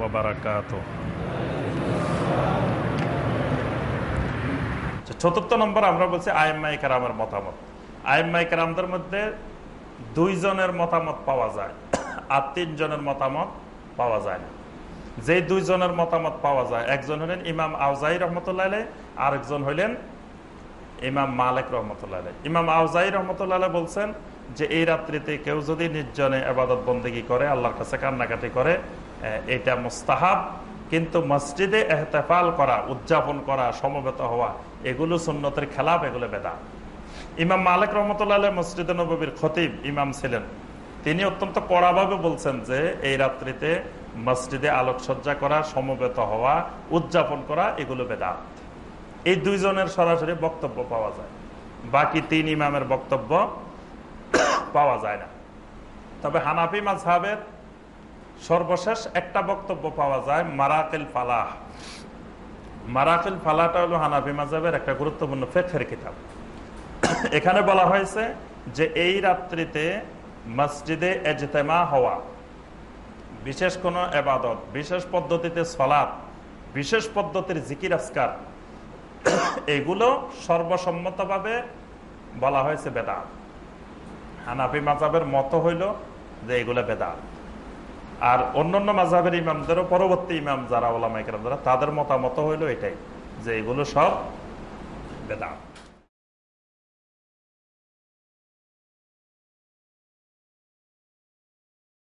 ওবরাকাত চতুর্থ নম্বর আমরা বলছি কারামের মতামত। কারামদের মধ্যে দুইজনের মতামত পাওয়া যায় আর তিনজনের মতামত পাওয়া যায় না। যে দুইজনের মতামত পাওয়া যায়, একজন হলেন ইমাম আউজাই রহমতুল্লাহ আরেকজন হইলেন ইমাম মালিক রহমতুল্লাহ ইমাম আউজাই রহমতুল্লাহ বলছেন যে এই রাত্রিতে কেউ যদি নির্জনে আবাদত বন্দেগী করে, আল্লাহর কাছে কান্নাকাটি করে এটা মুস্তাহাব। কিন্তু মসজিদে এহতেফাল করা, উদযাপন করা, সমবেত হওয়া, এগুলো সুন্নতের খেলাপ এগুলো বেদা ইমাম মালিক রহমতুল্লাহ মসজিদে নবীর খতিব ইমাম ছিলেন। তিনি অত্যন্ত কড়াভাবে বলছেন যে, এই রাত্রিতে মসজিদে আলোকসজ্জা করা, সমবেত হওয়া, উদযাপন করা, এগুলো বেদা এই দুইজনের সরাসরি বক্তব্য পাওয়া যায়। বাকি তিন ইমামের বক্তব্য পাওয়া যায় না। তবে হানাফি মাঝহাবের সর্বশেষ একটা বক্তব্য পাওয়া যায়, মারাকিল ফালাহ। মারাকিল ফালাহটা হলো হানাফি মাঝহাবের একটা গুরুত্বপূর্ণ ফেকের কিতাব। এখানে বলা হয়েছে যে এই রাত্রিতে মসজিদে এজতেমা হওয়া, বিশেষ কোনো এবাদত বিশেষ পদ্ধতিতে সলাপ বিশেষ পদ্ধতির জিকির আসকার এগুলো সর্বসম্মতভাবে বলা হয়েছে বেদাত। হানাফি মাজাবের মতো হইল যে এগুলো বেদাত। আর অন্যান্য মাজাবের ইমামদেরও পরবর্তী ইমাম যারা ওলামাইকার যারা তাদের মতামত হইল এটাই যে এগুলো সব বেদাত।